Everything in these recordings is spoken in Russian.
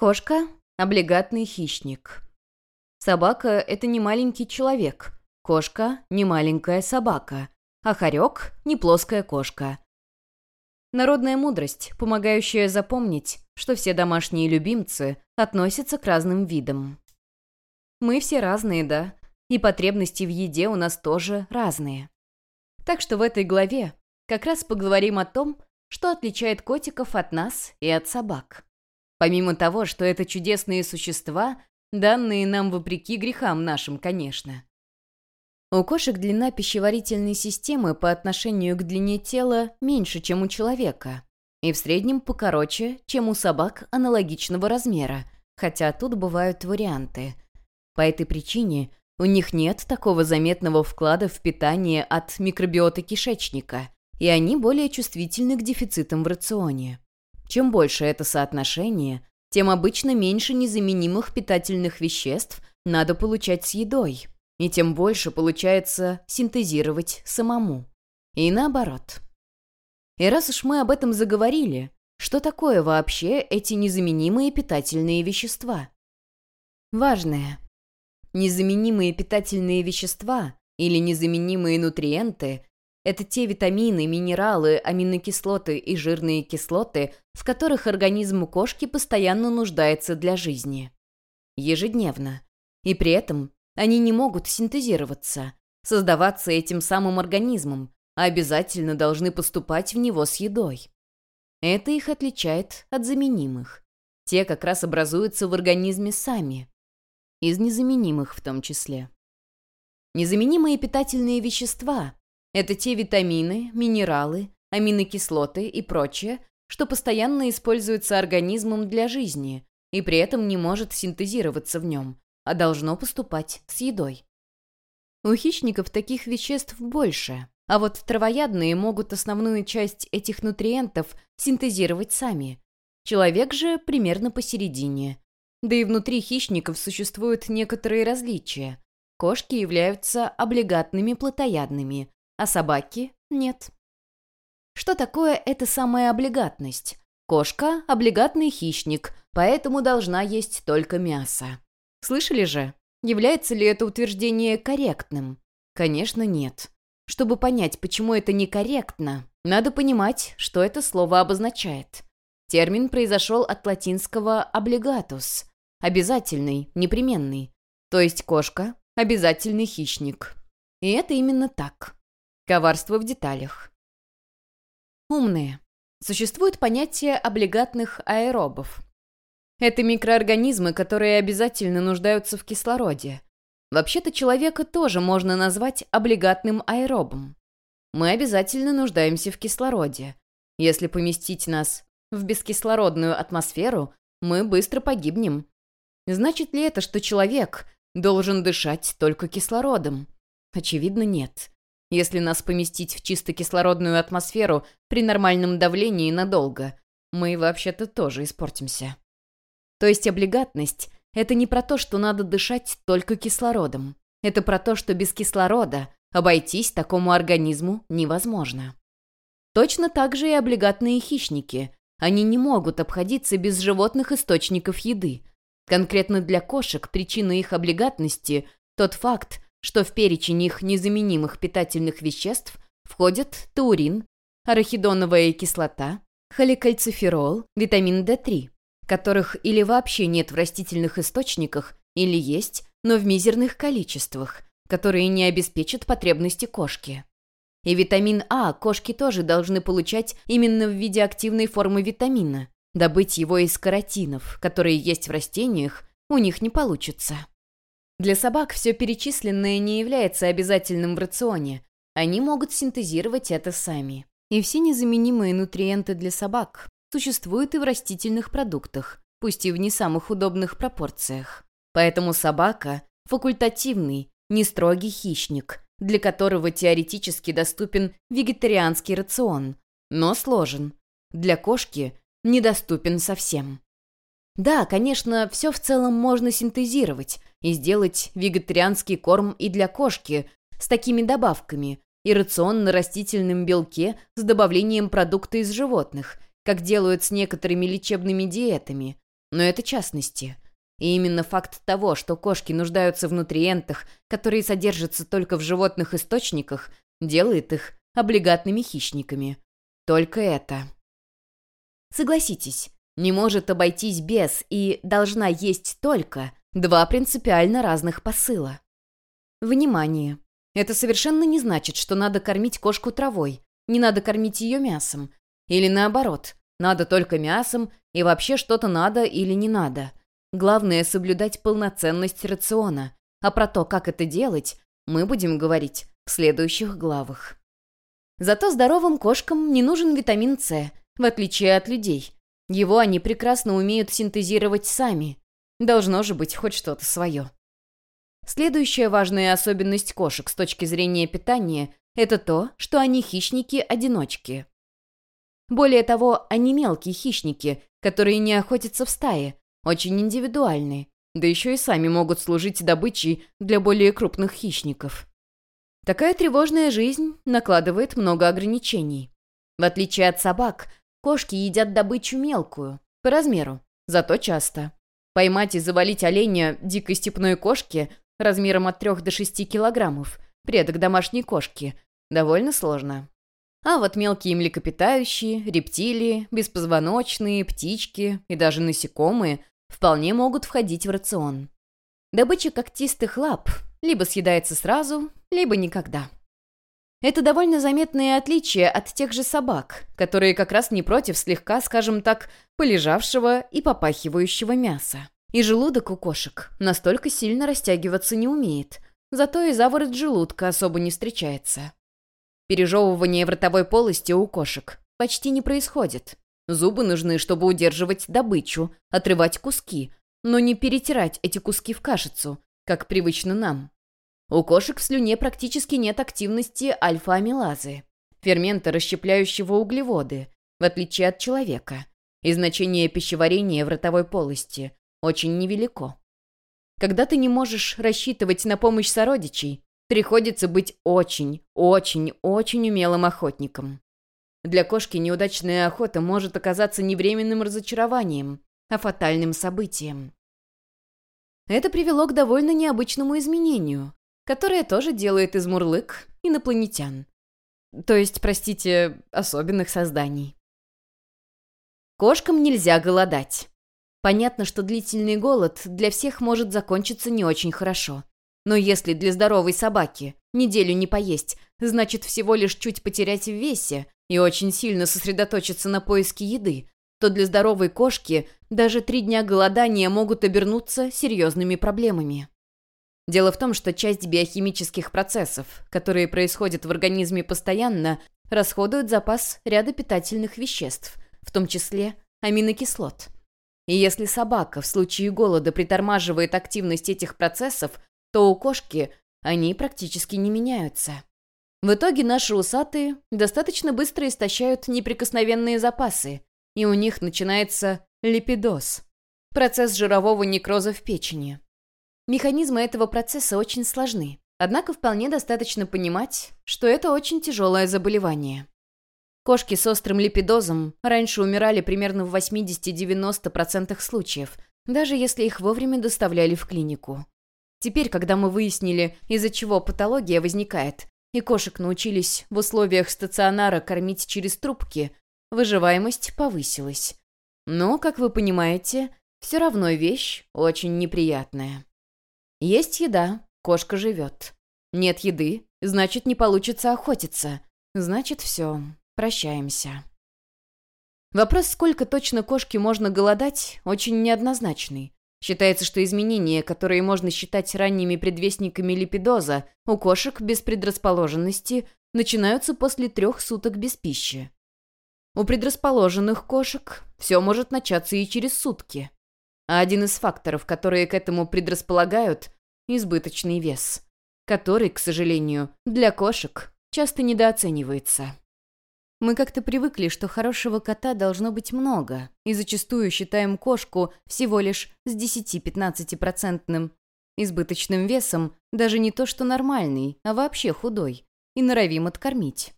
Кошка – облигатный хищник. Собака – это не маленький человек. Кошка – не маленькая собака. А хорек – не плоская кошка. Народная мудрость, помогающая запомнить, что все домашние любимцы относятся к разным видам. Мы все разные, да, и потребности в еде у нас тоже разные. Так что в этой главе как раз поговорим о том, что отличает котиков от нас и от собак. Помимо того, что это чудесные существа, данные нам вопреки грехам нашим, конечно. У кошек длина пищеварительной системы по отношению к длине тела меньше, чем у человека, и в среднем покороче, чем у собак аналогичного размера, хотя тут бывают варианты. По этой причине у них нет такого заметного вклада в питание от микробиоты кишечника, и они более чувствительны к дефицитам в рационе. Чем больше это соотношение, тем обычно меньше незаменимых питательных веществ надо получать с едой, и тем больше получается синтезировать самому. И наоборот. И раз уж мы об этом заговорили, что такое вообще эти незаменимые питательные вещества? Важное. Незаменимые питательные вещества или незаменимые нутриенты это те витамины, минералы, аминокислоты и жирные кислоты, в которых организм кошки постоянно нуждается для жизни. Ежедневно. И при этом они не могут синтезироваться, создаваться этим самым организмом, а обязательно должны поступать в него с едой. Это их отличает от заменимых. Те как раз образуются в организме сами. Из незаменимых в том числе. Незаменимые питательные вещества – это те витамины, минералы, аминокислоты и прочее, что постоянно используется организмом для жизни и при этом не может синтезироваться в нем, а должно поступать с едой. У хищников таких веществ больше, а вот травоядные могут основную часть этих нутриентов синтезировать сами. Человек же примерно посередине. Да и внутри хищников существуют некоторые различия. Кошки являются облигатными плотоядными, а собаки — нет. Что такое эта самая облигатность? Кошка — облигатный хищник, поэтому должна есть только мясо. Слышали же? Является ли это утверждение корректным? Конечно, нет. Чтобы понять, почему это некорректно, надо понимать, что это слово обозначает. Термин произошел от латинского «obligatus» — обязательный, непременный. То есть кошка — обязательный хищник. И это именно так. Коварство в деталях. Умные. Существует понятие облигатных аэробов. Это микроорганизмы, которые обязательно нуждаются в кислороде. Вообще-то человека тоже можно назвать облигатным аэробом. Мы обязательно нуждаемся в кислороде. Если поместить нас в бескислородную атмосферу, мы быстро погибнем. Значит ли это, что человек должен дышать только кислородом? Очевидно, нет. Если нас поместить в чисто кислородную атмосферу при нормальном давлении надолго, мы вообще-то тоже испортимся. То есть облигатность — это не про то, что надо дышать только кислородом. Это про то, что без кислорода обойтись такому организму невозможно. Точно так же и облигатные хищники. Они не могут обходиться без животных источников еды. Конкретно для кошек причина их облигатности – тот факт, что в перечень их незаменимых питательных веществ входят таурин, арахидоновая кислота, холикальциферол, витамин D3 которых или вообще нет в растительных источниках, или есть, но в мизерных количествах, которые не обеспечат потребности кошки. И витамин А кошки тоже должны получать именно в виде активной формы витамина. Добыть его из каротинов, которые есть в растениях, у них не получится. Для собак все перечисленное не является обязательным в рационе. Они могут синтезировать это сами. И все незаменимые нутриенты для собак существует и в растительных продуктах, пусть и в не самых удобных пропорциях. Поэтому собака – факультативный, не строгий хищник, для которого теоретически доступен вегетарианский рацион, но сложен. Для кошки недоступен совсем. Да, конечно, все в целом можно синтезировать и сделать вегетарианский корм и для кошки с такими добавками, и рацион на растительном белке с добавлением продукта из животных – как делают с некоторыми лечебными диетами. Но это частности. И именно факт того, что кошки нуждаются в нутриентах, которые содержатся только в животных источниках, делает их облигатными хищниками. Только это. Согласитесь, не может обойтись без и должна есть только два принципиально разных посыла. Внимание! Это совершенно не значит, что надо кормить кошку травой, не надо кормить ее мясом. Или наоборот, надо только мясом и вообще что-то надо или не надо. Главное — соблюдать полноценность рациона, а про то, как это делать, мы будем говорить в следующих главах. Зато здоровым кошкам не нужен витамин С, в отличие от людей. Его они прекрасно умеют синтезировать сами. Должно же быть хоть что-то свое. Следующая важная особенность кошек с точки зрения питания – это то, что они хищники-одиночки. Более того, они мелкие хищники, которые не охотятся в стае, очень индивидуальны, да еще и сами могут служить добычей для более крупных хищников. Такая тревожная жизнь накладывает много ограничений. В отличие от собак, кошки едят добычу мелкую, по размеру, зато часто. Поймать и завалить оленя дикой степной кошки размером от 3 до 6 килограммов, предок домашней кошки, довольно сложно. А вот мелкие млекопитающие, рептилии, беспозвоночные, птички и даже насекомые вполне могут входить в рацион. Добыча когтистых лап либо съедается сразу, либо никогда. Это довольно заметное отличие от тех же собак, которые как раз не против слегка, скажем так, полежавшего и попахивающего мяса. И желудок у кошек настолько сильно растягиваться не умеет, зато и заворот желудка особо не встречается. Пережевывание в ротовой полости у кошек почти не происходит. Зубы нужны, чтобы удерживать добычу, отрывать куски, но не перетирать эти куски в кашицу, как привычно нам. У кошек в слюне практически нет активности альфа-амилазы, фермента, расщепляющего углеводы, в отличие от человека. И значение пищеварения в ротовой полости очень невелико. Когда ты не можешь рассчитывать на помощь сородичей, приходится быть очень, очень, очень умелым охотником. Для кошки неудачная охота может оказаться не временным разочарованием, а фатальным событием. Это привело к довольно необычному изменению, которое тоже делает из мурлык инопланетян. То есть, простите, особенных созданий. Кошкам нельзя голодать. Понятно, что длительный голод для всех может закончиться не очень хорошо. Но если для здоровой собаки неделю не поесть, значит всего лишь чуть потерять в весе и очень сильно сосредоточиться на поиске еды, то для здоровой кошки даже три дня голодания могут обернуться серьезными проблемами. Дело в том, что часть биохимических процессов, которые происходят в организме постоянно, расходуют запас ряда питательных веществ, в том числе аминокислот. И если собака в случае голода притормаживает активность этих процессов, то у кошки они практически не меняются. В итоге наши усатые достаточно быстро истощают неприкосновенные запасы, и у них начинается липидоз – процесс жирового некроза в печени. Механизмы этого процесса очень сложны, однако вполне достаточно понимать, что это очень тяжелое заболевание. Кошки с острым липидозом раньше умирали примерно в 80-90% случаев, даже если их вовремя доставляли в клинику. Теперь, когда мы выяснили, из-за чего патология возникает, и кошек научились в условиях стационара кормить через трубки, выживаемость повысилась. Но, как вы понимаете, все равно вещь очень неприятная. Есть еда, кошка живет. Нет еды, значит, не получится охотиться. Значит, все, Прощаемся. Вопрос, сколько точно кошке можно голодать, очень неоднозначный. Считается, что изменения, которые можно считать ранними предвестниками липидоза, у кошек без предрасположенности начинаются после трех суток без пищи. У предрасположенных кошек все может начаться и через сутки. А один из факторов, которые к этому предрасполагают – избыточный вес, который, к сожалению, для кошек часто недооценивается. Мы как-то привыкли, что хорошего кота должно быть много, и зачастую считаем кошку всего лишь с 10-15% избыточным весом, даже не то что нормальный, а вообще худой, и норовим откормить.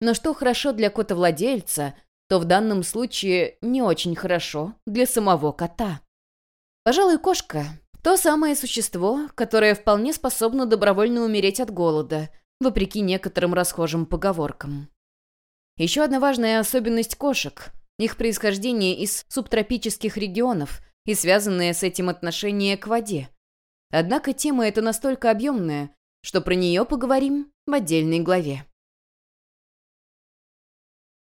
Но что хорошо для кота-владельца, что в данном случае не очень хорошо для самого кота. Пожалуй, кошка — то самое существо, которое вполне способно добровольно умереть от голода, вопреки некоторым расхожим поговоркам. Еще одна важная особенность кошек — их происхождение из субтропических регионов и связанное с этим отношение к воде. Однако тема эта настолько объемная, что про нее поговорим в отдельной главе.